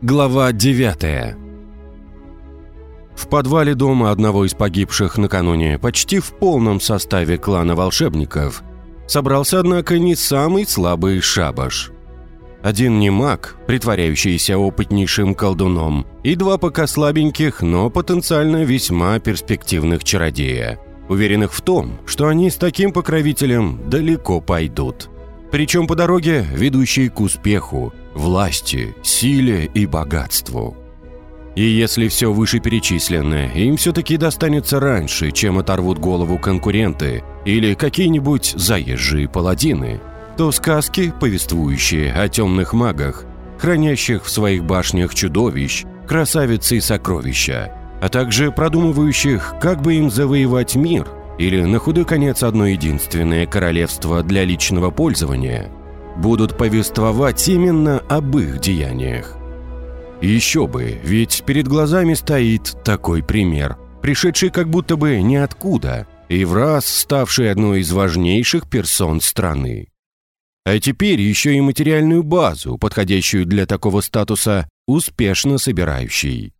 Глава 9 В подвале дома одного из погибших накануне почти в полном составе клана волшебников собрался, однако, не самый слабый шабаш. Один не маг, притворяющийся опытнейшим колдуном, и два пока слабеньких, но потенциально весьма перспективных чародея, уверенных в том, что они с таким покровителем далеко пойдут. Причем по дороге, ведущей к успеху, власти, силе и богатству. И если все вышеперечисленное им все-таки достанется раньше, чем оторвут голову конкуренты или какие-нибудь заезжие паладины, то сказки, повествующие о темных магах, хранящих в своих башнях чудовищ, красавицы и сокровища, а также продумывающих, как бы им завоевать мир или на худой конец одно единственное королевство для личного пользования – будут повествовать именно об их деяниях. Еще бы, ведь перед глазами стоит такой пример, пришедший как будто бы ниоткуда и в раз ставший одной из важнейших персон страны. А теперь еще и материальную базу, подходящую для такого статуса, успешно собирающий.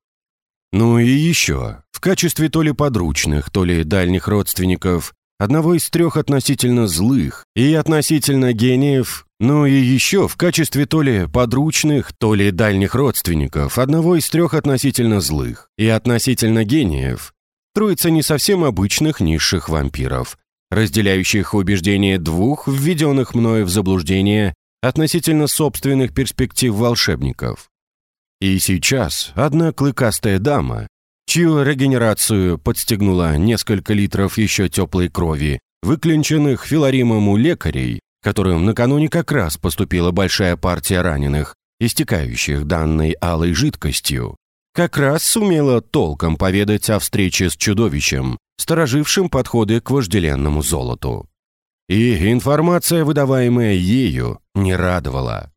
Ну и еще, в качестве то ли подручных, то ли дальних родственников, одного из трех относительно злых и относительно гениев, ну и еще в качестве то ли подручных, то ли дальних родственников одного из трех относительно злых и относительно гениев, троица не совсем обычных низших вампиров, разделяющих убеждения двух введенных мною в заблуждение относительно собственных перспектив волшебников. И сейчас одна клыкастая дама, чью регенерацию подстегнула несколько литров еще теплой крови, выклинченных филаримом у лекарей, которым накануне как раз поступила большая партия раненых, истекающих данной алой жидкостью, как раз сумела толком поведать о встрече с чудовищем, сторожившим подходы к вожделенному золоту. И информация, выдаваемая ею, не радовала.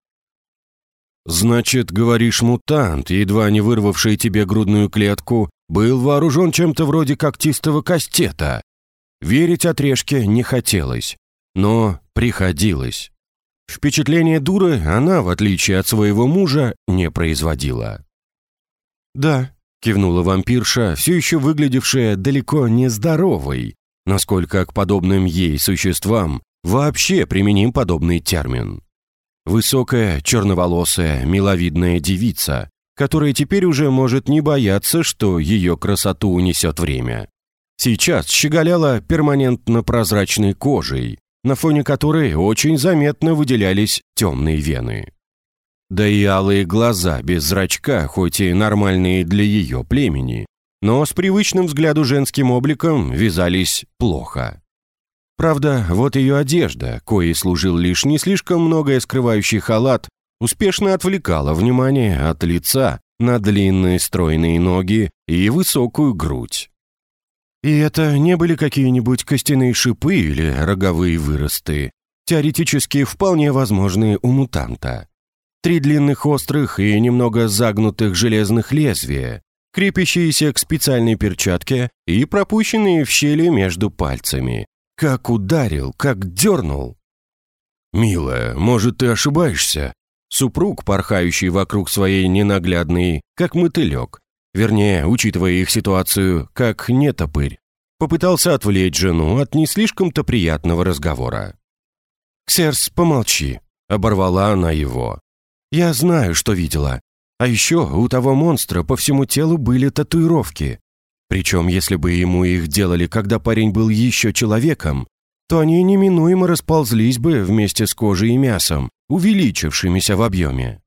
«Значит, говоришь, мутант, едва не вырвавший тебе грудную клетку, был вооружен чем-то вроде когтистого кастета?» Верить отрежке не хотелось, но приходилось. Впечатление дуры она, в отличие от своего мужа, не производила. «Да», — кивнула вампирша, все еще выглядевшая далеко не здоровой, насколько к подобным ей существам вообще применим подобный термин. Высокая, черноволосая, миловидная девица, которая теперь уже может не бояться, что ее красоту унесет время. Сейчас щеголяла перманентно прозрачной кожей, на фоне которой очень заметно выделялись темные вены. Да и алые глаза без зрачка, хоть и нормальные для ее племени, но с привычным взгляду женским обликом вязались плохо. Правда, вот ее одежда, коей служил лишь не слишком многое скрывающий халат, успешно отвлекала внимание от лица на длинные стройные ноги и высокую грудь. И это не были какие-нибудь костяные шипы или роговые выросты, теоретически вполне возможные у мутанта. Три длинных острых и немного загнутых железных лезвия, крепящиеся к специальной перчатке и пропущенные в щели между пальцами. Как ударил, как дернул. «Милая, может, ты ошибаешься?» Супруг, порхающий вокруг своей ненаглядной, как мотылек, вернее, учитывая их ситуацию, как нетопырь, попытался отвлечь жену от не слишком-то приятного разговора. «Ксерс, помолчи», — оборвала она его. «Я знаю, что видела. А еще у того монстра по всему телу были татуировки. Причем, если бы ему их делали, когда парень был еще человеком, то они неминуемо расползлись бы вместе с кожей и мясом, увеличившимися в объеме.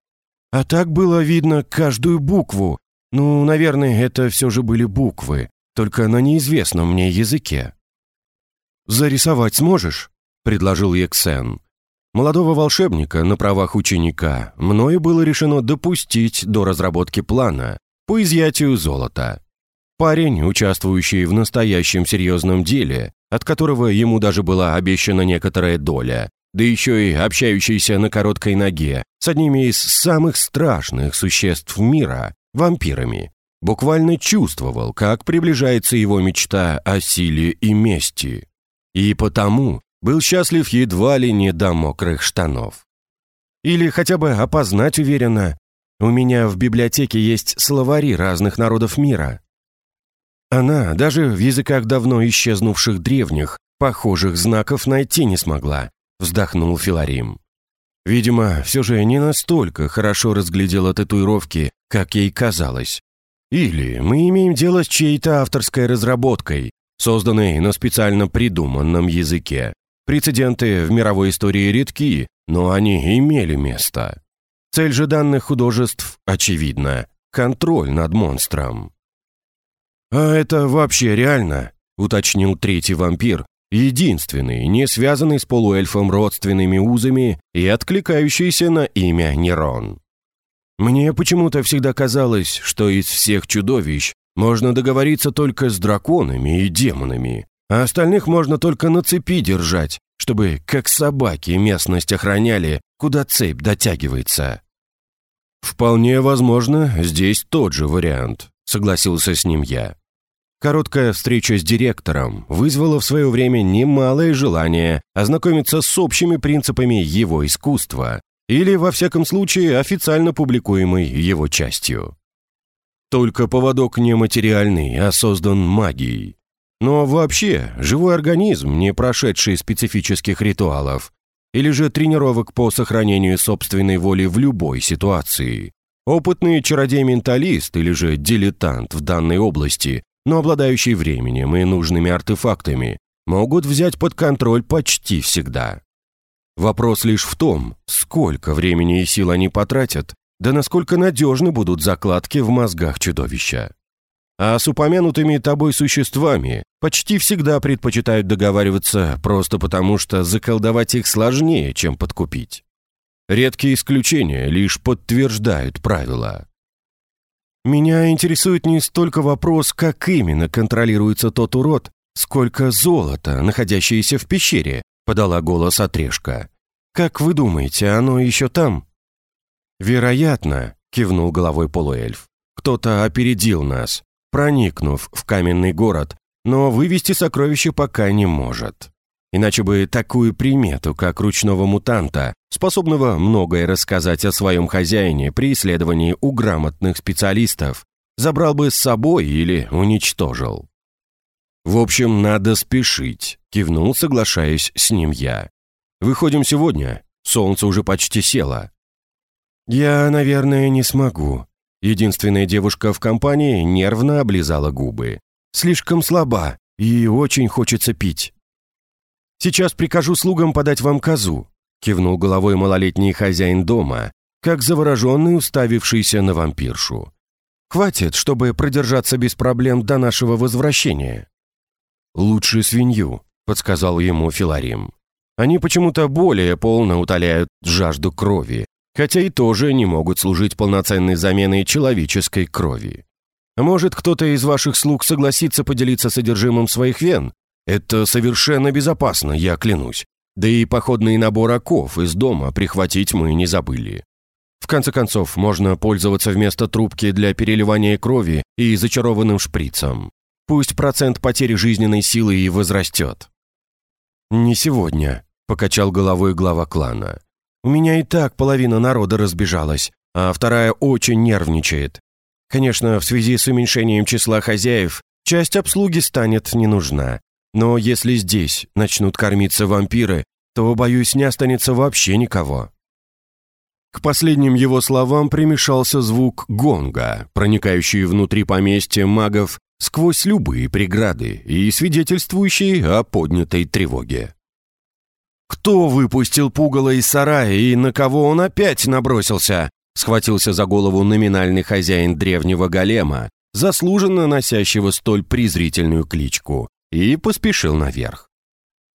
А так было видно каждую букву, ну, наверное, это все же были буквы, только на неизвестном мне языке. «Зарисовать сможешь?» — предложил Ексен. Молодого волшебника на правах ученика мною было решено допустить до разработки плана по изъятию золота. Парень, участвующий в настоящем серьезном деле, от которого ему даже была обещана некоторая доля, да еще и общающийся на короткой ноге с одними из самых страшных существ мира, вампирами, буквально чувствовал, как приближается его мечта о силе и мести. И потому был счастлив едва ли не до мокрых штанов. Или хотя бы опознать уверенно, У меня в библиотеке есть словари разных народов мира». Она даже в языках давно исчезнувших древних похожих знаков найти не смогла, вздохнул Филарим. Видимо, все же не настолько хорошо разглядела татуировки, как ей казалось. Или мы имеем дело с чьей-то авторской разработкой, созданной на специально придуманном языке. Прецеденты в мировой истории редки, но они имели место. Цель же данных художеств очевидна – контроль над монстром. «А это вообще реально?» – уточнил третий вампир, единственный, не связанный с полуэльфом родственными узами и откликающийся на имя Нерон. Мне почему-то всегда казалось, что из всех чудовищ можно договориться только с драконами и демонами, а остальных можно только на цепи держать, чтобы, как собаки, местность охраняли, куда цепь дотягивается. «Вполне возможно, здесь тот же вариант», — согласился с ним я. Короткая встреча с директором вызвала в свое время немалое желание ознакомиться с общими принципами его искусства или, во всяком случае, официально публикуемой его частью. Только поводок нематериальный, а создан магией. Но вообще, живой организм, не прошедший специфических ритуалов, или же тренировок по сохранению собственной воли в любой ситуации. Опытный чародей-менталист или же дилетант в данной области, но обладающий временем и нужными артефактами, могут взять под контроль почти всегда. Вопрос лишь в том, сколько времени и сил они потратят, да насколько надежны будут закладки в мозгах чудовища. А с упомянутыми тобой существами почти всегда предпочитают договариваться просто потому, что заколдовать их сложнее, чем подкупить. Редкие исключения лишь подтверждают правила. Меня интересует не столько вопрос, как именно контролируется тот урод, сколько золота, находящееся в пещере, подала голос Отрешка. Как вы думаете, оно еще там? Вероятно, кивнул головой полуэльф. Кто-то опередил нас, проникнув в каменный город, но вывести сокровище пока не может. Иначе бы такую примету, как ручного мутанта, способного многое рассказать о своем хозяине при исследовании у грамотных специалистов, забрал бы с собой или уничтожил. «В общем, надо спешить», — кивнул, соглашаясь с ним я. «Выходим сегодня. Солнце уже почти село». «Я, наверное, не смогу». Единственная девушка в компании нервно облизала губы. «Слишком слаба и очень хочется пить». «Сейчас прикажу слугам подать вам козу», кивнул головой малолетний хозяин дома, как завороженный, уставившийся на вампиршу. «Хватит, чтобы продержаться без проблем до нашего возвращения». «Лучше свинью», — подсказал ему Филарим. «Они почему-то более полно утоляют жажду крови, хотя и тоже не могут служить полноценной заменой человеческой крови. Может, кто-то из ваших слуг согласится поделиться содержимым своих вен? Это совершенно безопасно, я клянусь. Да и походный набор оков из дома прихватить мы не забыли. В конце концов, можно пользоваться вместо трубки для переливания крови и зачарованным шприцем. Пусть процент потери жизненной силы и возрастет. «Не сегодня», — покачал головой глава клана. «У меня и так половина народа разбежалась, а вторая очень нервничает. Конечно, в связи с уменьшением числа хозяев, часть обслуги станет не нужна, но если здесь начнут кормиться вампиры, то, боюсь, не останется вообще никого». К последним его словам примешался звук гонга, проникающий внутри поместья магов сквозь любые преграды и свидетельствующий о поднятой тревоге. «Кто выпустил пугало из сарая и на кого он опять набросился?» схватился за голову номинальный хозяин древнего голема, заслуженно носящего столь презрительную кличку и поспешил наверх.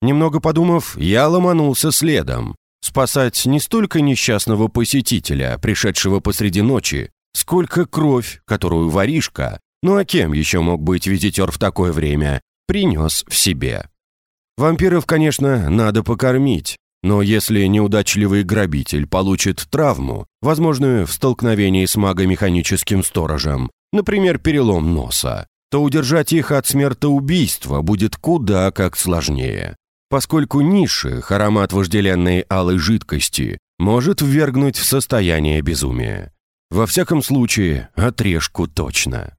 Немного подумав, я ломанулся следом, спасать не столько несчастного посетителя, пришедшего посреди ночи, сколько кровь, которую воришка, ну а кем еще мог быть визитер в такое время, принес в себе. Вампиров, конечно, надо покормить, но если неудачливый грабитель получит травму, возможную в столкновении с магомеханическим сторожем, например, перелом носа, то удержать их от смертоубийства будет куда как сложнее, поскольку низших аромат вожделенной алой жидкости может ввергнуть в состояние безумия. Во всяком случае, отрежку точно.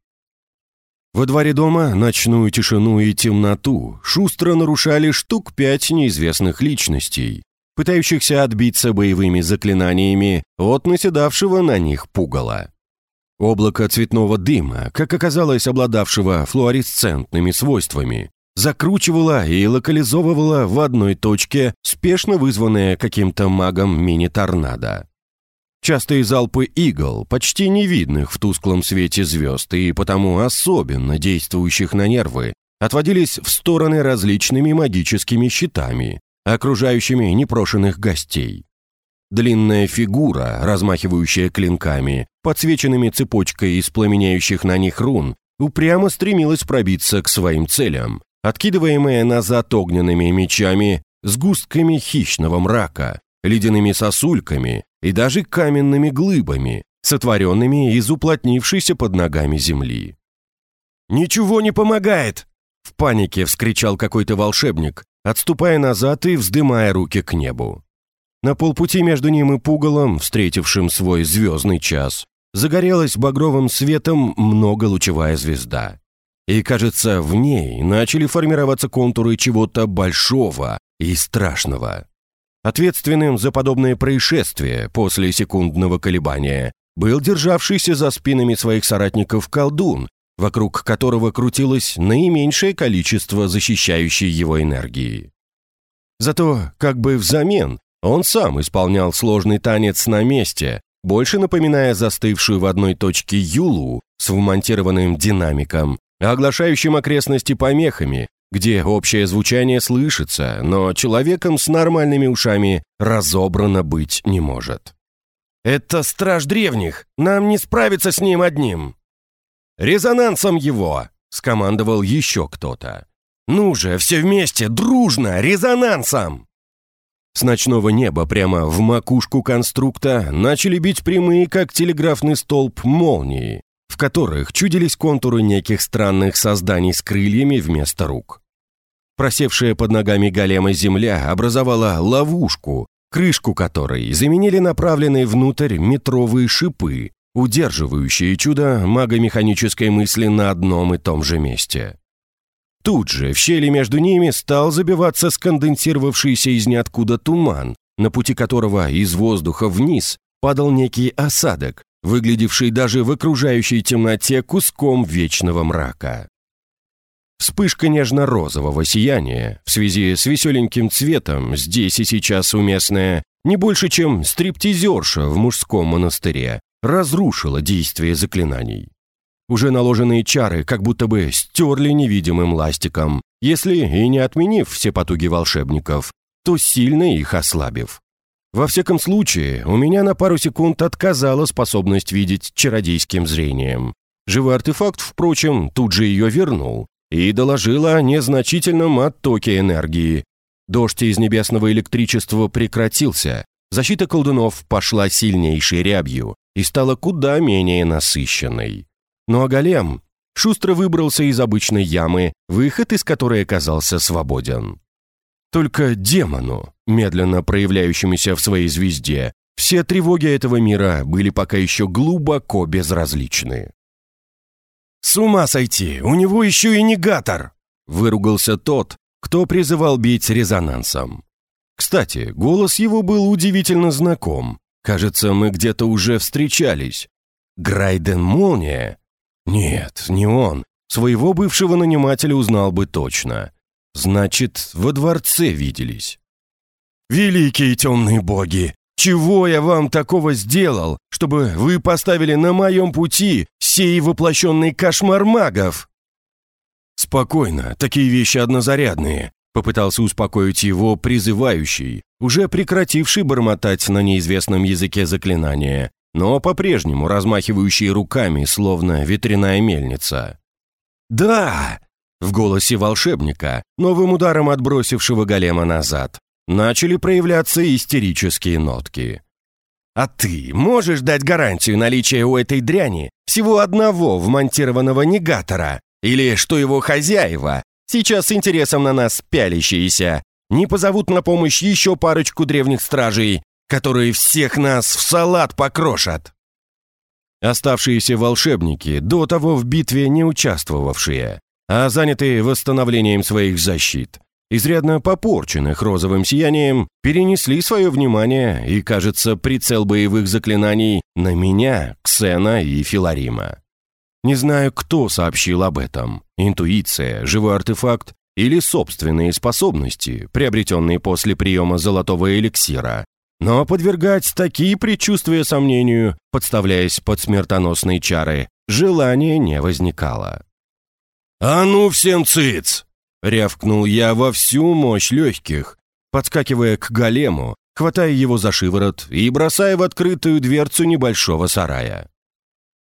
Во дворе дома ночную тишину и темноту шустро нарушали штук пять неизвестных личностей, пытающихся отбиться боевыми заклинаниями от наседавшего на них пугала. Облако цветного дыма, как оказалось обладавшего флуоресцентными свойствами, закручивало и локализовывало в одной точке спешно вызванное каким-то магом мини-торнадо. Частые залпы игл, почти не видных в тусклом свете звезд и потому особенно действующих на нервы, отводились в стороны различными магическими щитами, окружающими непрошенных гостей. Длинная фигура, размахивающая клинками, подсвеченными цепочкой из пламеняющих на них рун, упрямо стремилась пробиться к своим целям, откидываемая назад огненными мечами, сгустками хищного мрака, ледяными сосульками и даже каменными глыбами, сотворенными из уплотнившейся под ногами земли. «Ничего не помогает!» — в панике вскричал какой-то волшебник, отступая назад и вздымая руки к небу. На полпути между ним и пугалом, встретившим свой звездный час, загорелась багровым светом многолучевая звезда. И, кажется, в ней начали формироваться контуры чего-то большого и страшного. Ответственным за подобное происшествие после секундного колебания был державшийся за спинами своих соратников колдун, вокруг которого крутилось наименьшее количество защищающей его энергии. Зато, как бы взамен, он сам исполнял сложный танец на месте, больше напоминая застывшую в одной точке Юлу с вмонтированным динамиком, оглашающим окрестности помехами, где общее звучание слышится, но человеком с нормальными ушами разобрано быть не может. «Это страж древних! Нам не справиться с ним одним!» «Резонансом его!» — скомандовал еще кто-то. «Ну же, все вместе, дружно, резонансом!» С ночного неба прямо в макушку конструкта начали бить прямые, как телеграфный столб, молнии, в которых чудились контуры неких странных созданий с крыльями вместо рук. Просевшая под ногами голема земля образовала ловушку, крышку которой заменили направленные внутрь метровые шипы, удерживающие чудо магомеханической мысли на одном и том же месте. Тут же в щели между ними стал забиваться сконденсировавшийся из ниоткуда туман, на пути которого из воздуха вниз падал некий осадок, выглядевший даже в окружающей темноте куском вечного мрака. Вспышка нежно-розового сияния в связи с веселеньким цветом здесь и сейчас уместная не больше, чем стриптизерша в мужском монастыре, разрушила действие заклинаний. Уже наложенные чары как будто бы стерли невидимым ластиком, если и не отменив все потуги волшебников, то сильно их ослабив. Во всяком случае, у меня на пару секунд отказала способность видеть чародейским зрением. Живой артефакт, впрочем, тут же ее вернул и доложил о незначительном оттоке энергии. Дождь из небесного электричества прекратился, защита колдунов пошла сильнейшей рябью и стала куда менее насыщенной. Ну а голем шустро выбрался из обычной ямы, выход из которой оказался свободен. Только демону, медленно проявляющемуся в своей звезде, все тревоги этого мира были пока еще глубоко безразличны. «С ума сойти! У него еще и негатор!» — выругался тот, кто призывал бить резонансом. Кстати, голос его был удивительно знаком. Кажется, мы где-то уже встречались. Грайден Молния? Нет, не он. Своего бывшего нанимателя узнал бы точно. Значит, во дворце виделись. «Великие темные боги! Чего я вам такого сделал, чтобы вы поставили на моем пути сей воплощенный кошмар магов?» «Спокойно, такие вещи однозарядные», — попытался успокоить его призывающий, уже прекративший бормотать на неизвестном языке заклинания, но по-прежнему размахивающий руками, словно ветряная мельница. «Да!» В голосе волшебника, новым ударом отбросившего голема назад, начали проявляться истерические нотки. «А ты можешь дать гарантию наличия у этой дряни всего одного вмонтированного негатора? Или что его хозяева, сейчас с интересом на нас пялящиеся, не позовут на помощь еще парочку древних стражей, которые всех нас в салат покрошат?» Оставшиеся волшебники, до того в битве не участвовавшие, а занятые восстановлением своих защит, изрядно попорченных розовым сиянием, перенесли свое внимание и, кажется, прицел боевых заклинаний на меня, Ксена и Филарима. Не знаю, кто сообщил об этом. Интуиция, живой артефакт или собственные способности, приобретенные после приема золотого эликсира. Но подвергать такие предчувствия сомнению, подставляясь под смертоносные чары, желания не возникало. «А ну всем циц!» — рявкнул я во всю мощь легких, подскакивая к голему, хватая его за шиворот и бросая в открытую дверцу небольшого сарая.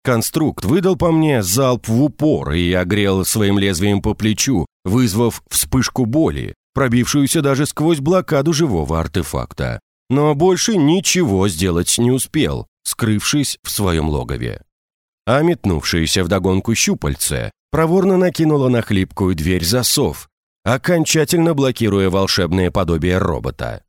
Конструкт выдал по мне залп в упор и огрел своим лезвием по плечу, вызвав вспышку боли, пробившуюся даже сквозь блокаду живого артефакта. Но больше ничего сделать не успел, скрывшись в своем логове. А метнувшееся вдогонку щупальце проворно накинуло на хлипкую дверь засов, окончательно блокируя волшебное подобие робота.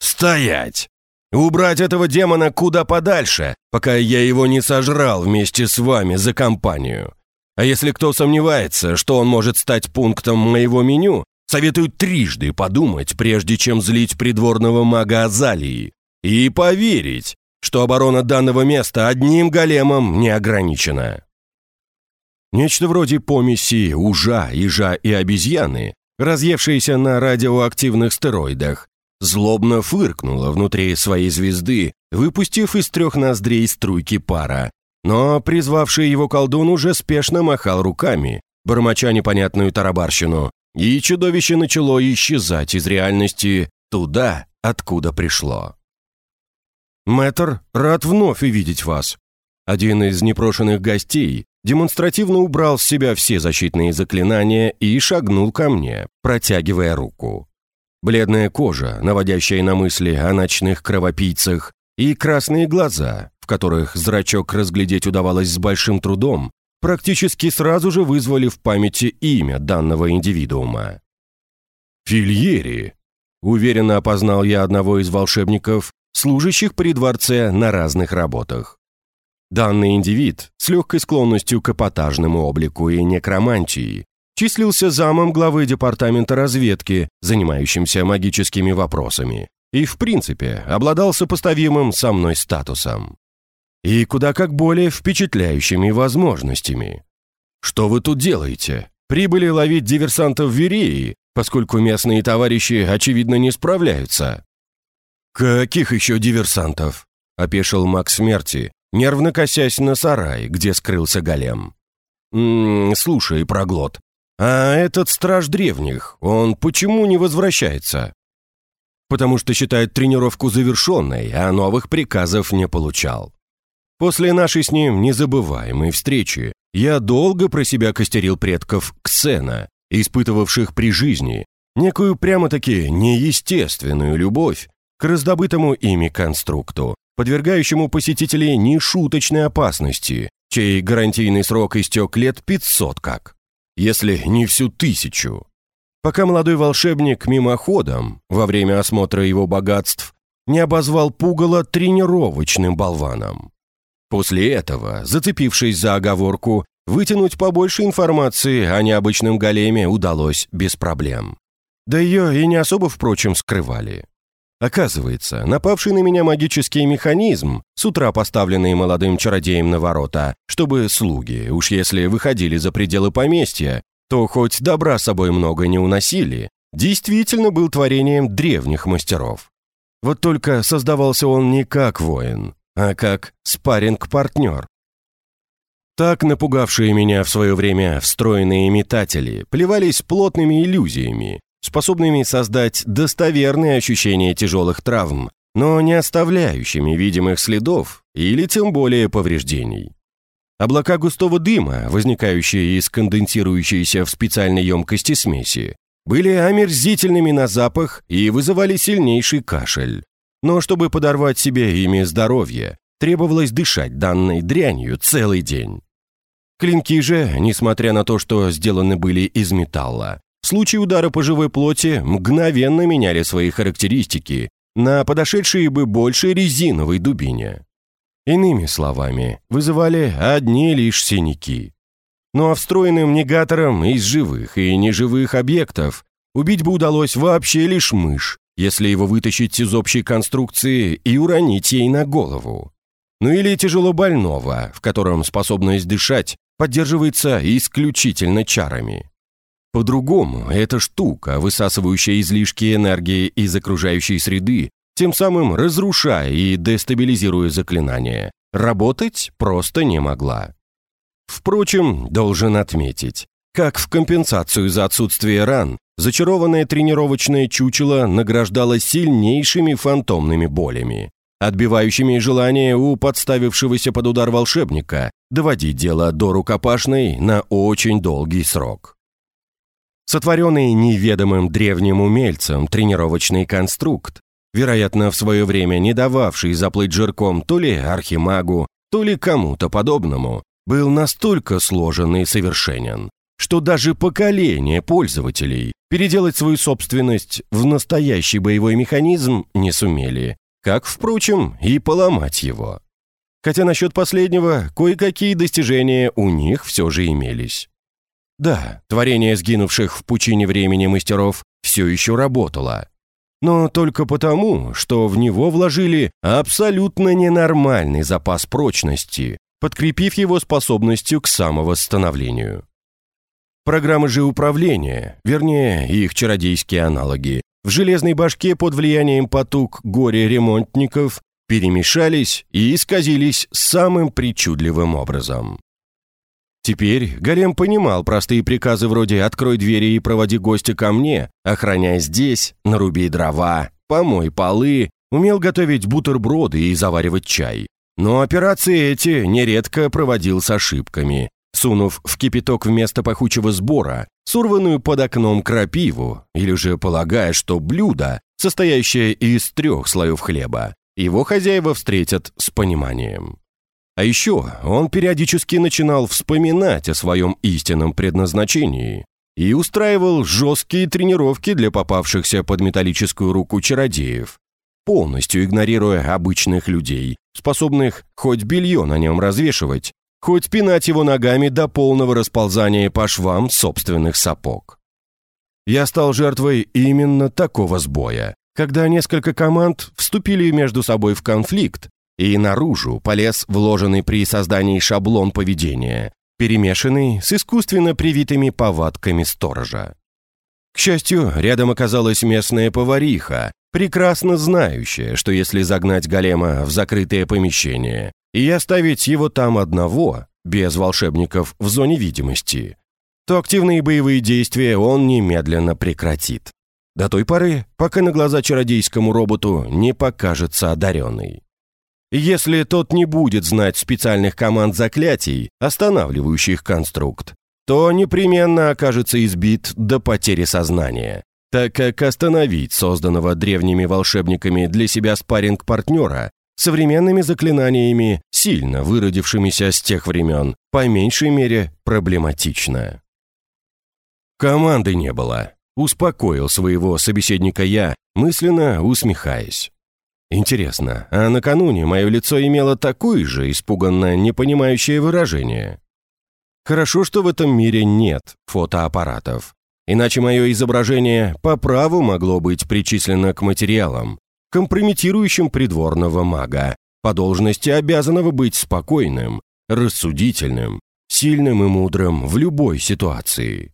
«Стоять!» Убрать этого демона куда подальше, пока я его не сожрал вместе с вами за компанию. А если кто сомневается, что он может стать пунктом моего меню, советую трижды подумать, прежде чем злить придворного мага Азалии, и поверить, что оборона данного места одним големом не ограничена. Нечто вроде помеси ужа, ежа и обезьяны, разъевшиеся на радиоактивных стероидах, злобно фыркнула внутри своей звезды, выпустив из трех ноздрей струйки пара. Но призвавший его колдун уже спешно махал руками, бормоча непонятную тарабарщину, и чудовище начало исчезать из реальности туда, откуда пришло. «Мэтр, рад вновь увидеть вас». Один из непрошенных гостей демонстративно убрал с себя все защитные заклинания и шагнул ко мне, протягивая руку. Бледная кожа, наводящая на мысли о ночных кровопийцах, и красные глаза, в которых зрачок разглядеть удавалось с большим трудом, практически сразу же вызвали в памяти имя данного индивидуума. «Фильери!» — уверенно опознал я одного из волшебников, служащих при дворце на разных работах. Данный индивид с легкой склонностью к эпатажному облику и некромантии числился замом главы департамента разведки, занимающимся магическими вопросами, и, в принципе, обладал сопоставимым со мной статусом. И куда как более впечатляющими возможностями. «Что вы тут делаете? Прибыли ловить диверсантов в Вереи, поскольку местные товарищи, очевидно, не справляются». «Каких еще диверсантов?» — опешил маг смерти, нервно косясь на сарай, где скрылся голем. «М -м, «Слушай, проглот, «А этот страж древних, он почему не возвращается?» «Потому что считает тренировку завершенной, а новых приказов не получал. После нашей с ним незабываемой встречи я долго про себя костерил предков Ксена, испытывавших при жизни некую прямо-таки неестественную любовь к раздобытому ими конструкту, подвергающему посетителей нешуточной опасности, чей гарантийный срок истек лет 500 как если не всю тысячу. Пока молодой волшебник мимоходом, во время осмотра его богатств, не обозвал пугало тренировочным болваном. После этого, зацепившись за оговорку, вытянуть побольше информации о необычном големе удалось без проблем. Да ее и не особо, впрочем, скрывали. Оказывается, напавший на меня магический механизм, с утра поставленный молодым чародеем на ворота, чтобы слуги, уж если выходили за пределы поместья, то хоть добра с собой много не уносили, действительно был творением древних мастеров. Вот только создавался он не как воин, а как спарринг-партнер. Так напугавшие меня в свое время встроенные метатели плевались плотными иллюзиями, способными создать достоверные ощущения тяжелых травм, но не оставляющими видимых следов или тем более повреждений. Облака густого дыма, возникающие из конденсирующейся в специальной емкости смеси, были омерзительными на запах и вызывали сильнейший кашель. Но чтобы подорвать себе ими здоровье, требовалось дышать данной дрянью целый день. Клинки же, несмотря на то, что сделаны были из металла, в случае удара по живой плоти мгновенно меняли свои характеристики на подошедшие бы больше резиновой дубине. Иными словами, вызывали одни лишь синяки. Ну а встроенным негатором из живых и неживых объектов убить бы удалось вообще лишь мышь, если его вытащить из общей конструкции и уронить ей на голову. Ну или тяжело больного, в котором способность дышать поддерживается исключительно чарами. По-другому, эта штука, высасывающая излишки энергии из окружающей среды, тем самым разрушая и дестабилизируя заклинание, работать просто не могла. Впрочем, должен отметить, как в компенсацию за отсутствие ран, зачарованное тренировочное чучело награждало сильнейшими фантомными болями, отбивающими желание у подставившегося под удар волшебника доводить дело до рукопашной на очень долгий срок. Сотворенный неведомым древним умельцем тренировочный конструкт, вероятно, в свое время не дававший заплыть жирком то ли архимагу, то ли кому-то подобному, был настолько сложен и совершенен, что даже поколение пользователей переделать свою собственность в настоящий боевой механизм не сумели, как, впрочем, и поломать его. Хотя насчет последнего кое-какие достижения у них все же имелись. Да, творение сгинувших в пучине времени мастеров все еще работало. Но только потому, что в него вложили абсолютно ненормальный запас прочности, подкрепив его способностью к самовосстановлению. Программы же управления, вернее, их чародейские аналоги, в железной башке под влиянием потуг горе-ремонтников перемешались и исказились самым причудливым образом. Теперь Голем понимал простые приказы вроде «открой двери и проводи гостя ко мне», «охраняй здесь», «наруби дрова», «помой полы», умел готовить бутерброды и заваривать чай. Но операции эти нередко проводил с ошибками, сунув в кипяток вместо пахучего сбора сорванную под окном крапиву, или же полагая, что блюдо, состоящее из трех слоев хлеба, его хозяева встретят с пониманием. А еще он периодически начинал вспоминать о своем истинном предназначении и устраивал жесткие тренировки для попавшихся под металлическую руку чародеев, полностью игнорируя обычных людей, способных хоть белье на нем развешивать, хоть пинать его ногами до полного расползания по швам собственных сапог. Я стал жертвой именно такого сбоя, когда несколько команд вступили между собой в конфликт, и наружу полез вложенный при создании шаблон поведения, перемешанный с искусственно привитыми повадками сторожа. К счастью, рядом оказалась местная повариха, прекрасно знающая, что если загнать голема в закрытое помещение и оставить его там одного, без волшебников в зоне видимости, то активные боевые действия он немедленно прекратит. До той поры, пока на глаза чародейскому роботу не покажется одаренный. Если тот не будет знать специальных команд заклятий, останавливающих конструкт, то непременно окажется избит до потери сознания, так как остановить созданного древними волшебниками для себя спарринг-партнера современными заклинаниями, сильно выродившимися с тех времен, по меньшей мере проблематично. Команды не было. Успокоил своего собеседника я, мысленно усмехаясь. Интересно, а накануне мое лицо имело такое же испуганно непонимающее выражение? Хорошо, что в этом мире нет фотоаппаратов. Иначе мое изображение по праву могло быть причислено к материалам, компрометирующим придворного мага, по должности обязанного быть спокойным, рассудительным, сильным и мудрым в любой ситуации.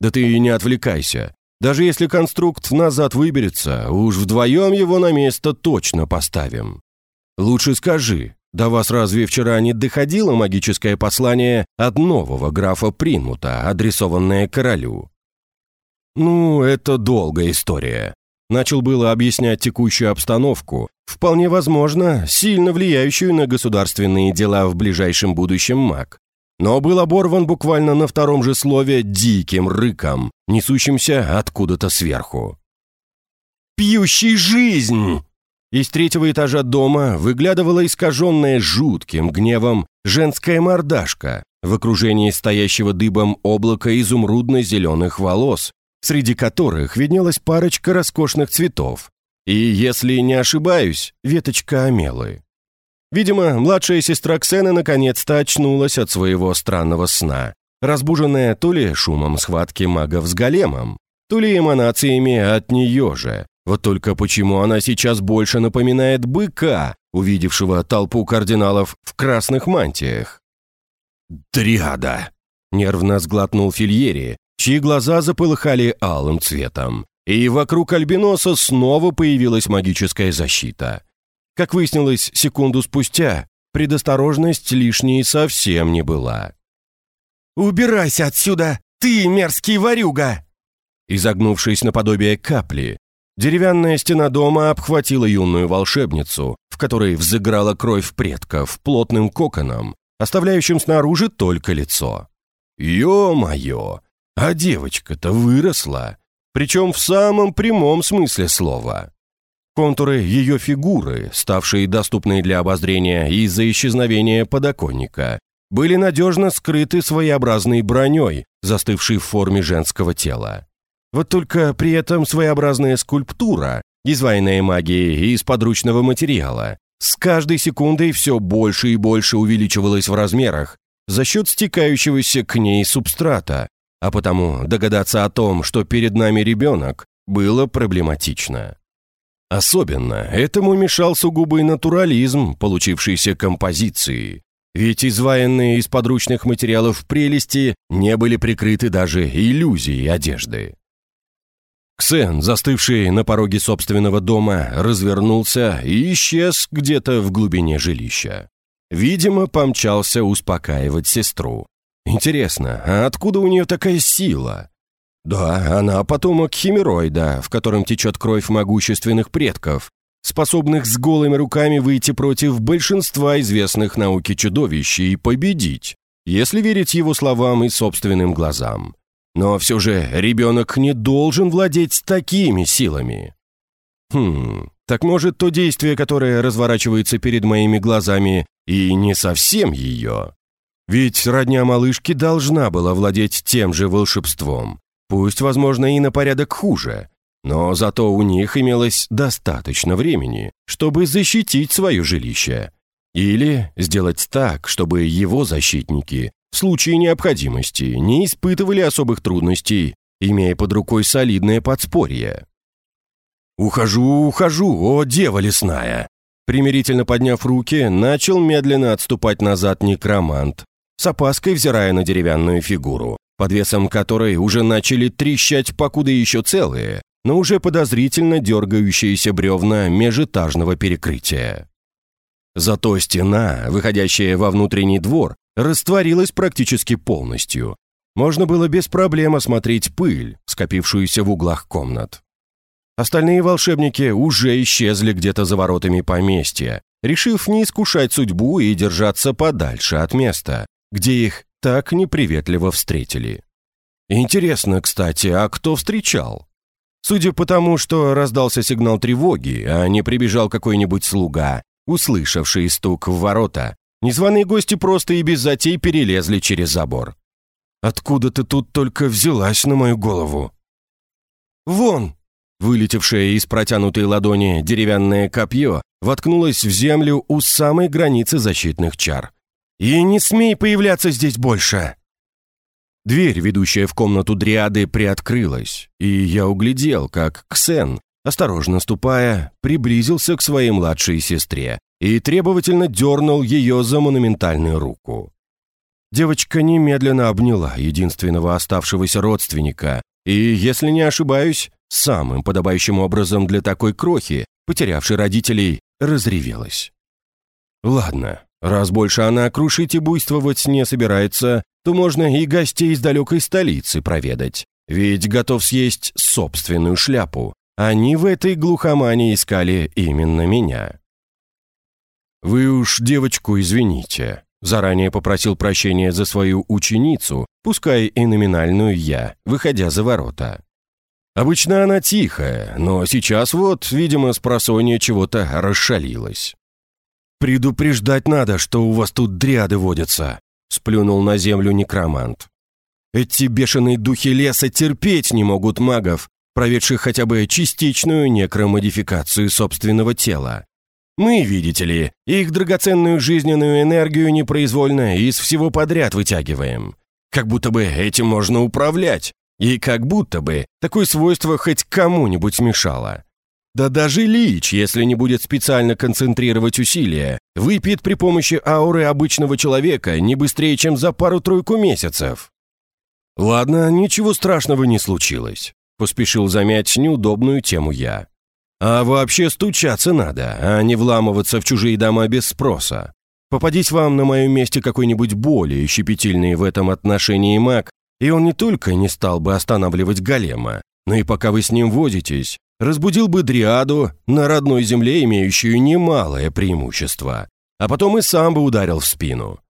Да ты и не отвлекайся. Даже если конструкт назад выберется, уж вдвоем его на место точно поставим. Лучше скажи, до вас разве вчера не доходило магическое послание от нового графа Принмута, адресованное королю? Ну, это долгая история. Начал было объяснять текущую обстановку, вполне возможно, сильно влияющую на государственные дела в ближайшем будущем маг. Но был оборван буквально на втором же слове диким рыком, несущимся откуда-то сверху. «Пьющий жизнь!» Из третьего этажа дома выглядывала искаженная жутким гневом женская мордашка в окружении стоящего дыбом облака изумрудно-зеленых волос, среди которых виднелась парочка роскошных цветов. И, если не ошибаюсь, веточка амелы. Видимо, младшая сестра Ксены наконец-то очнулась от своего странного сна, разбуженная то ли шумом схватки магов с големом, то ли эманациями от нее же. Вот только почему она сейчас больше напоминает быка, увидевшего толпу кардиналов в красных мантиях? «Дриада!» — нервно сглотнул Фильери, чьи глаза заполыхали алым цветом. И вокруг Альбиноса снова появилась магическая защита. Как выяснилось секунду спустя, предосторожность лишней совсем не была. «Убирайся отсюда, ты мерзкий ворюга!» Изогнувшись наподобие капли, деревянная стена дома обхватила юную волшебницу, в которой взыграла кровь предков плотным коконом, оставляющим снаружи только лицо. «Ё-моё! А девочка-то выросла!» Причем в самом прямом смысле слова. Контуры ее фигуры, ставшие доступны для обозрения из-за исчезновения подоконника, были надежно скрыты своеобразной броней, застывшей в форме женского тела. Вот только при этом своеобразная скульптура, изваянная магией из подручного материала, с каждой секундой все больше и больше увеличивалась в размерах за счет стекающегося к ней субстрата, а потому догадаться о том, что перед нами ребенок, было проблематично. Особенно этому мешал сугубый натурализм получившейся композиции, ведь изваянные из подручных материалов прелести не были прикрыты даже иллюзией одежды. Ксен, застывший на пороге собственного дома, развернулся и исчез где-то в глубине жилища. Видимо, помчался успокаивать сестру. Интересно, а откуда у нее такая сила? Да, она потомок химероида, в котором течет кровь могущественных предков, способных с голыми руками выйти против большинства известных науки чудовищ и победить, если верить его словам и собственным глазам. Но все же ребенок не должен владеть такими силами. Хм, так может то действие, которое разворачивается перед моими глазами, и не совсем ее? Ведь родня малышки должна была владеть тем же волшебством, пусть, возможно, и на порядок хуже, но зато у них имелось достаточно времени, чтобы защитить свое жилище. Или сделать так, чтобы его защитники в случае необходимости не испытывали особых трудностей, имея под рукой солидное подспорье. «Ухожу, ухожу, о, дева лесная!» Примирительно подняв руки, начал медленно отступать назад некромант, с опаской взирая на деревянную фигуру, под весом которой уже начали трещать покуда еще целые, но уже подозрительно дергающиеся бревна межэтажного перекрытия. Зато стена, выходящая во внутренний двор, растворилась практически полностью. Можно было без проблем осмотреть пыль, скопившуюся в углах комнат. Остальные волшебники уже исчезли где-то за воротами поместья, решив не искушать судьбу и держаться подальше от места, где их так неприветливо встретили. Интересно, кстати, а кто встречал? Судя по тому, что раздался сигнал тревоги, а не прибежал какой-нибудь слуга, услышавший стук в ворота, незваные гости просто и без затей перелезли через забор. «Откуда ты тут только взялась на мою голову?» «Вон!» Вылетевшее из протянутой ладони деревянное копье воткнулось в землю у самой границы защитных чар. «И не смей появляться здесь больше!» Дверь, ведущая в комнату Дриады, приоткрылась, и я углядел, как Ксен, осторожно ступая, приблизился к своей младшей сестре и требовательно дернул ее за монументальную руку. Девочка немедленно обняла единственного оставшегося родственника и, если не ошибаюсь, самым подобающим образом для такой крохи, потерявшей родителей, разревелась. Ладно, Раз больше она крушить и буйствовать не собирается, то можно и гостей из далекой столицы проведать. Ведь готов съесть собственную шляпу. Они в этой глухомане искали именно меня. «Вы уж девочку извините», — заранее попросил прощения за свою ученицу, пускай и номинальную я, выходя за ворота. Обычно она тихая, но сейчас вот, видимо, с просонья чего-то расшалилась. «Предупреждать надо, что у вас тут дриады водятся», — сплюнул на землю некромант. «Эти бешеные духи леса терпеть не могут магов, проведших хотя бы частичную некромодификацию собственного тела. Мы, видите ли, их драгоценную жизненную энергию непроизвольно из всего подряд вытягиваем. Как будто бы этим можно управлять. И как будто бы такое свойство хоть кому-нибудь мешало. Да даже Лич, если не будет специально концентрировать усилия, выпьет при помощи ауры обычного человека не быстрее, чем за пару-тройку месяцев. Ладно, ничего страшного не случилось. Поспешил замять неудобную тему я. А вообще стучаться надо, а не вламываться в чужие дома без спроса. Попадись вам на моем месте какой-нибудь более щепетильный в этом отношении маг, и он не только не стал бы останавливать голема, но и пока вы с ним возитесь, разбудил бы дриаду на родной земле, имеющую немалое преимущество, а потом и сам бы ударил в спину.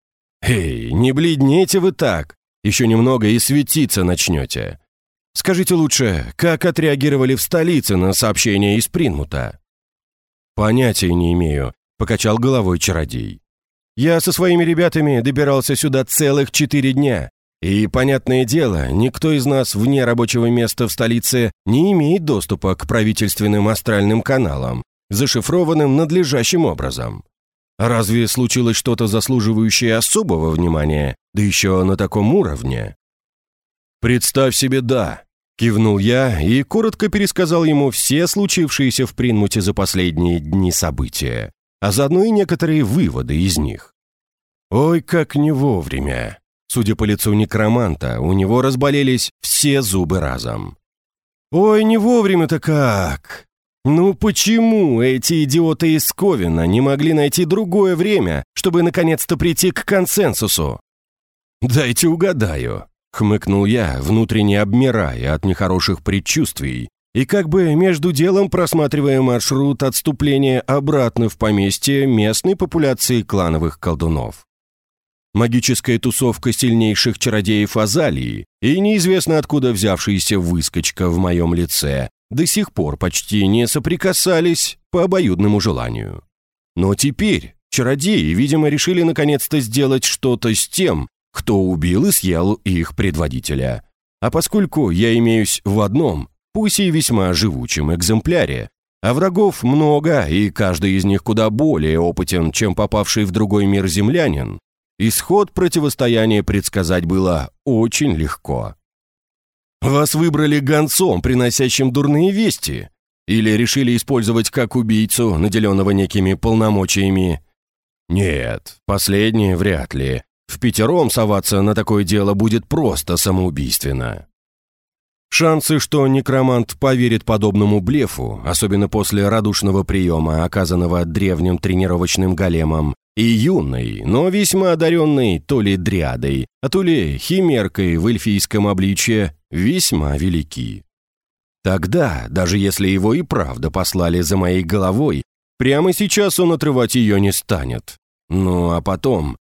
«Эй, не бледнейте вы так, еще немного и светиться начнете. Скажите лучше, как отреагировали в столице на сообщение из Принмута?» «Понятия не имею», — покачал головой чародей. «Я со своими ребятами добирался сюда целых четыре дня, и, понятное дело, никто из нас вне рабочего места в столице не имеет доступа к правительственным астральным каналам, зашифрованным надлежащим образом. Разве случилось что-то заслуживающее особого внимания, да еще на таком уровне? «Представь себе, да», — кивнул я и коротко пересказал ему все случившиеся в Принмуте за последние дни события, а заодно и некоторые выводы из них. Ой, как не вовремя. Судя по лицу некроманта, у него разболелись все зубы разом. «Ой, не вовремя-то как! Ну почему эти идиоты из Ковина не могли найти другое время, чтобы наконец-то прийти к консенсусу?» «Дайте угадаю», — хмыкнул я, внутренне обмирая от нехороших предчувствий, и как бы между делом просматривая маршрут отступления обратно в поместье местной популяции клановых колдунов магическая тусовка сильнейших чародеев Азалии и неизвестно откуда взявшаяся выскочка в моем лице до сих пор почти не соприкасались по обоюдному желанию. Но теперь чародеи, видимо, решили наконец-то сделать что-то с тем, кто убил и съел их предводителя. А поскольку я имеюсь в одном, пусть и весьма живучем экземпляре, а врагов много, и каждый из них куда более опытен, чем попавший в другой мир землянин, Исход противостояния предсказать было очень легко. «Вас выбрали гонцом, приносящим дурные вести? Или решили использовать как убийцу, наделенного некими полномочиями?» «Нет, последнее вряд ли. В пятером соваться на такое дело будет просто самоубийственно». Шансы, что некромант поверит подобному блефу, особенно после радушного приема, оказанного древним тренировочным големом, и юной, но весьма одаренной то ли дриадой, а то ли химеркой в эльфийском обличье, весьма велики. Тогда, даже если его и правда послали за моей головой, прямо сейчас он отрывать ее не станет. Ну а потом...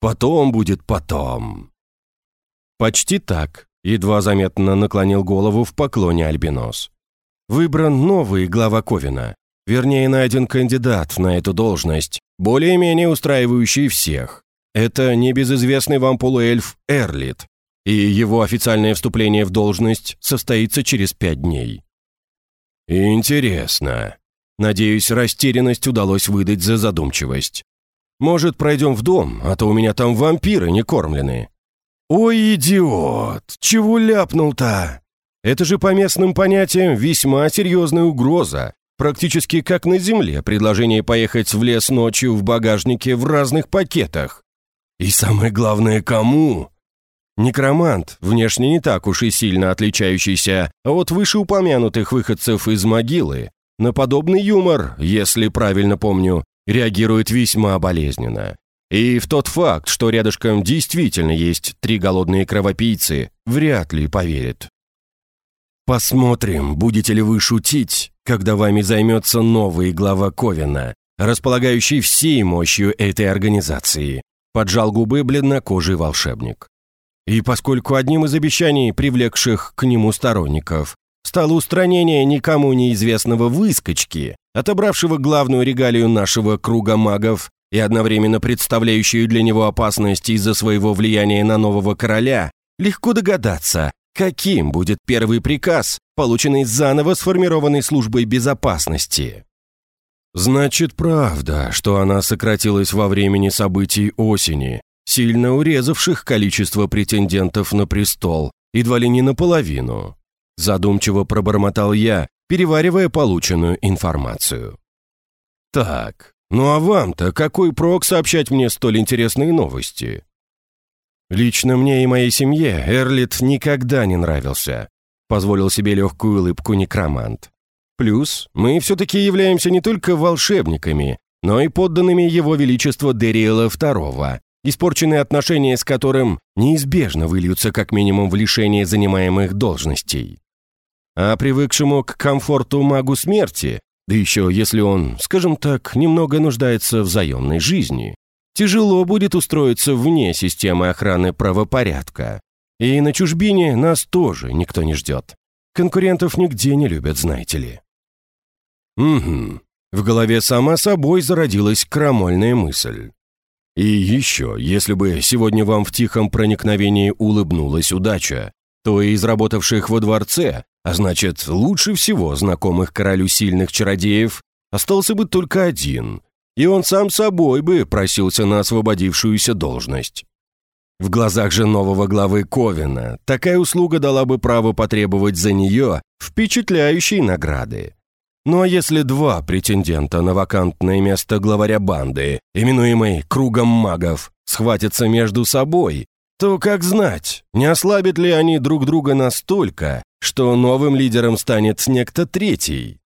Потом будет потом. Почти так, Едва заметно наклонил голову в поклоне Альбинос. Выбран новый глава Ковина. Вернее, найден кандидат на эту должность, более-менее устраивающий всех. Это небезызвестный вам полуэльф Эрлит, и его официальное вступление в должность состоится через пять дней. Интересно. Надеюсь, растерянность удалось выдать за задумчивость. Может, пройдем в дом, а то у меня там вампиры не кормлены. «Ой, идиот! Чего ляпнул-то? Это же по местным понятиям весьма серьезная угроза. Практически как на земле предложение поехать в лес ночью в багажнике в разных пакетах. И самое главное, кому? Некромант, внешне не так уж и сильно отличающийся от вышеупомянутых выходцев из могилы, на подобный юмор, если правильно помню, реагирует весьма болезненно. И в тот факт, что рядышком действительно есть три голодные кровопийцы, вряд ли поверит. Посмотрим, будете ли вы шутить, когда вами займется новый глава Ковина, располагающий всей мощью этой организации, поджал губы бледнокожий волшебник. И поскольку одним из обещаний, привлекших к нему сторонников, стало устранение никому неизвестного выскочки, отобравшего главную регалию нашего круга магов и одновременно представляющую для него опасность из-за своего влияния на нового короля, легко догадаться, каким будет первый приказ, полученный заново сформированной службой безопасности. Значит, правда, что она сократилась во времени событий осени, сильно урезавших количество претендентов на престол, едва ли не наполовину. Задумчиво пробормотал я, переваривая полученную информацию. Так, ну а вам-то какой прок сообщать мне столь интересные новости? Лично мне и моей семье Эрлит никогда не нравился. Позволил себе легкую улыбку некромант. Плюс мы все-таки являемся не только волшебниками, но и подданными его величества Дериэла II, испорченные отношения с которым неизбежно выльются как минимум в лишение занимаемых должностей. А привыкшему к комфорту магу смерти, да еще если он, скажем так, немного нуждается в заемной жизни, тяжело будет устроиться вне системы охраны правопорядка. И на чужбине нас тоже никто не ждет. Конкурентов нигде не любят, знаете ли. Угу. В голове сама собой зародилась крамольная мысль. И еще, если бы сегодня вам в тихом проникновении улыбнулась удача, то из работавших во дворце, а значит, лучше всего знакомых королю сильных чародеев, остался бы только один, и он сам собой бы просился на освободившуюся должность. В глазах же нового главы Ковина такая услуга дала бы право потребовать за нее впечатляющей награды. Ну а если два претендента на вакантное место главаря банды, именуемой «Кругом магов», схватятся между собой, то как знать, не ослабят ли они друг друга настолько, что новым лидером станет некто третий?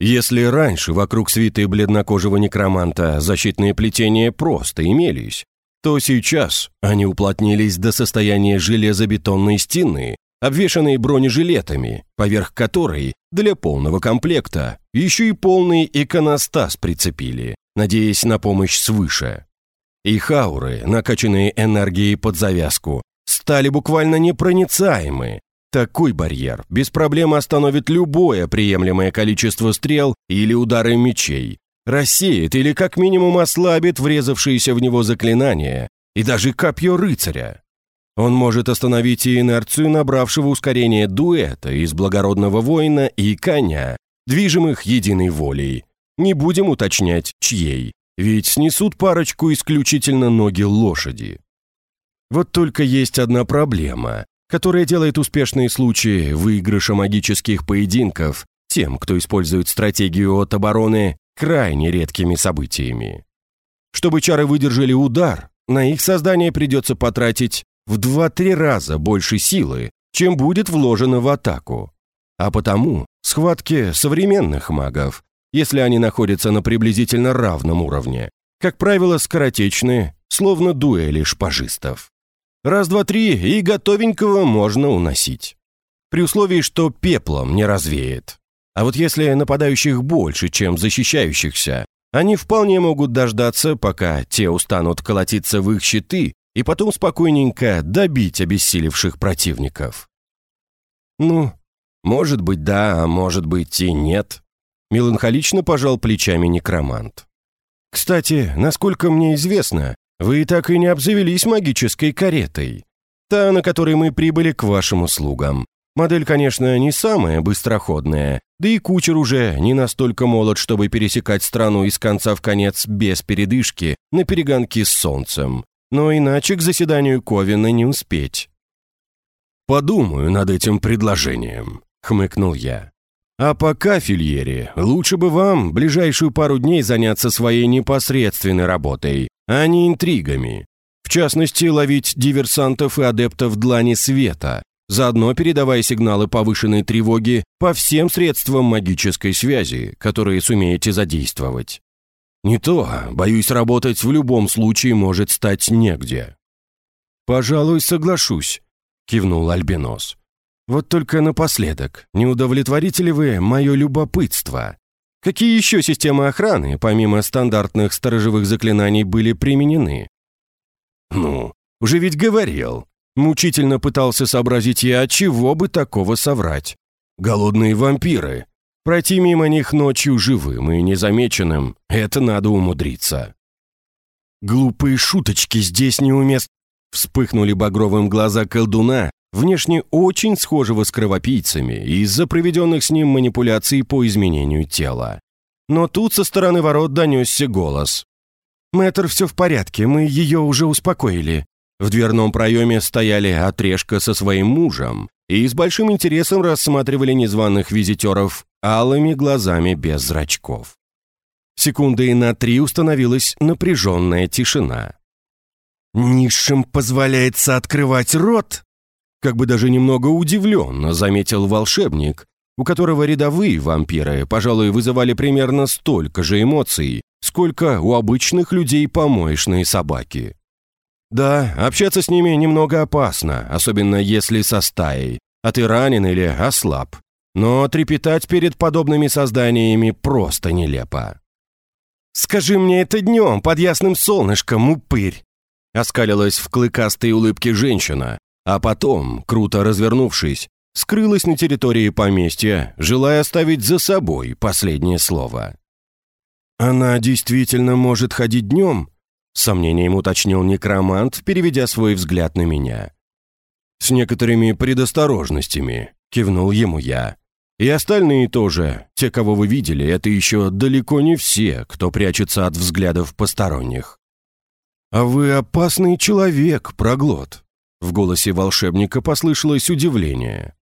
Если раньше вокруг свиты бледнокожего некроманта защитные плетения просто имелись, то сейчас они уплотнились до состояния железобетонной стены, обвешанной бронежилетами, поверх которой для полного комплекта еще и полный иконостас прицепили, надеясь на помощь свыше. И хауры, накачанные энергией под завязку, стали буквально непроницаемы, такой барьер без проблем остановит любое приемлемое количество стрел или удары мечей, рассеет или как минимум ослабит врезавшиеся в него заклинания и даже копье рыцаря. Он может остановить и инерцию набравшего ускорение дуэта из благородного воина и коня, движимых единой волей. Не будем уточнять, чьей, ведь снесут парочку исключительно ноги лошади. Вот только есть одна проблема которая делает успешные случаи выигрыша магических поединков тем, кто использует стратегию от обороны, крайне редкими событиями. Чтобы чары выдержали удар, на их создание придется потратить в 2-3 раза больше силы, чем будет вложено в атаку. А потому схватки современных магов, если они находятся на приблизительно равном уровне, как правило, скоротечны, словно дуэли шпажистов. Раз-два-три, и готовенького можно уносить. При условии, что пеплом не развеет. А вот если нападающих больше, чем защищающихся, они вполне могут дождаться, пока те устанут колотиться в их щиты, и потом спокойненько добить обессилевших противников. Ну, может быть да, а может быть и нет. Меланхолично пожал плечами некромант. Кстати, насколько мне известно, вы так и не обзавелись магической каретой. Та, на которой мы прибыли к вашим услугам. Модель, конечно, не самая быстроходная, да и кучер уже не настолько молод, чтобы пересекать страну из конца в конец без передышки на перегонки с солнцем. Но иначе к заседанию Ковина не успеть. «Подумаю над этим предложением», — хмыкнул я. «А пока, Фильери, лучше бы вам ближайшую пару дней заняться своей непосредственной работой, а не интригами. В частности, ловить диверсантов и адептов длани света, заодно передавая сигналы повышенной тревоги по всем средствам магической связи, которые сумеете задействовать. Не то, боюсь, работать в любом случае может стать негде. «Пожалуй, соглашусь», — кивнул Альбинос. «Вот только напоследок, не удовлетворите ли вы мое любопытство? Какие еще системы охраны, помимо стандартных сторожевых заклинаний, были применены? Ну, уже ведь говорил. Мучительно пытался сообразить я, чего бы такого соврать. Голодные вампиры. Пройти мимо них ночью живым и незамеченным — это надо умудриться. Глупые шуточки здесь неуместны. Вспыхнули багровым глаза колдуна, внешне очень схожего с кровопийцами из-за проведенных с ним манипуляций по изменению тела. Но тут со стороны ворот донесся голос. «Мэтр, все в порядке, мы ее уже успокоили». В дверном проеме стояли отрежка со своим мужем и с большим интересом рассматривали незваных визитеров алыми глазами без зрачков. Секунды на три установилась напряженная тишина. «Низшим позволяется открывать рот?» Как бы даже немного удивленно заметил волшебник, у которого рядовые вампиры, пожалуй, вызывали примерно столько же эмоций, сколько у обычных людей помоечные собаки. Да, общаться с ними немного опасно, особенно если со стаей, а ты ранен или ослаб. Но трепетать перед подобными созданиями просто нелепо. «Скажи мне это днем, под ясным солнышком, упырь!» Оскалилась в клыкастой улыбке женщина, а потом, круто развернувшись, скрылась на территории поместья, желая оставить за собой последнее слово. «Она действительно может ходить днем?» Сомнением уточнил некромант, переведя свой взгляд на меня. «С некоторыми предосторожностями», — кивнул ему я. «И остальные тоже, те, кого вы видели, это еще далеко не все, кто прячется от взглядов посторонних». «А вы опасный человек, проглот», — в голосе волшебника послышалось удивление.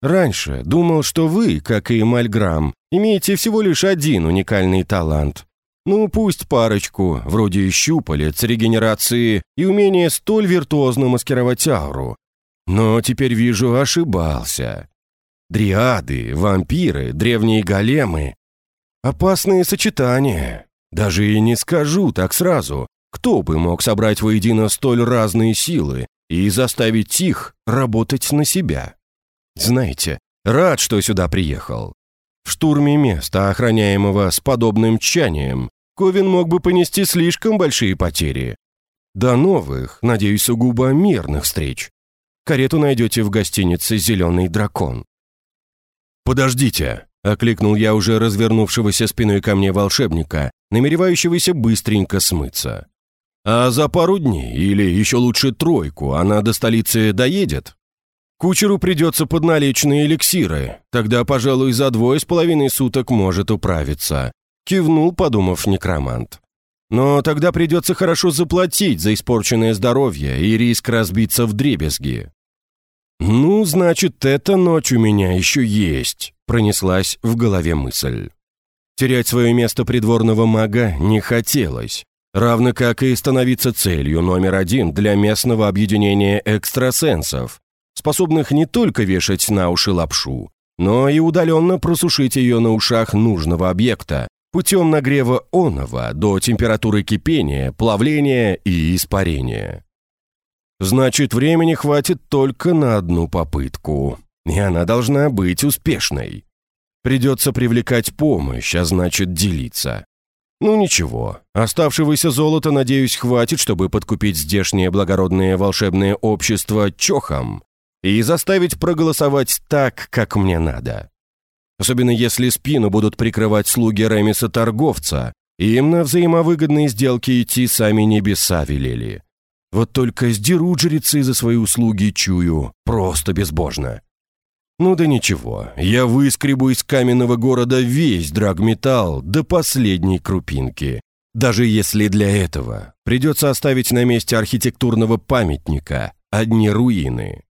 Раньше думал, что вы, как и Мальграм, имеете всего лишь один уникальный талант. Ну, пусть парочку, вроде щупалец, регенерации и умения столь виртуозно маскировать ауру. Но теперь вижу, ошибался. Дриады, вампиры, древние големы. Опасные сочетания. Даже и не скажу так сразу, кто бы мог собрать воедино столь разные силы и заставить их работать на себя. Знаете, рад, что сюда приехал. В штурме места, охраняемого с подобным тчанием, Ковин мог бы понести слишком большие потери. До новых, надеюсь, сугубо мирных встреч. Карету найдете в гостинице «Зеленый дракон». «Подождите», — окликнул я уже развернувшегося спиной ко мне волшебника, намеревающегося быстренько смыться. «А за пару дней, или еще лучше тройку, она до столицы доедет?» Кучеру придется под наличные эликсиры. Тогда, пожалуй, за двое с половиной суток может управиться. Кивнул, подумав некромант. Но тогда придется хорошо заплатить за испорченное здоровье и риск разбиться в дребезги. «Ну, значит, эта ночь у меня еще есть», — пронеслась в голове мысль. Терять свое место придворного мага не хотелось, равно как и становиться целью номер один для местного объединения экстрасенсов, способных не только вешать на уши лапшу, но и удаленно просушить ее на ушах нужного объекта путем нагрева оного до температуры кипения, плавления и испарения. Значит, времени хватит только на одну попытку, и она должна быть успешной. Придется привлекать помощь, а значит делиться. Ну ничего, оставшегося золота, надеюсь, хватит, чтобы подкупить здешнее благородное волшебное общество чохом и заставить проголосовать так, как мне надо. Особенно если спину будут прикрывать слуги Ремиса-торговца, им на взаимовыгодные сделки идти сами небеса велели. Вот только сдерут жрецы за свои услуги, чую, просто безбожно. Ну да ничего, я выскребу из каменного города весь драгметалл до последней крупинки. Даже если для этого придется оставить на месте архитектурного памятника одни руины.